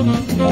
Mm-hmm.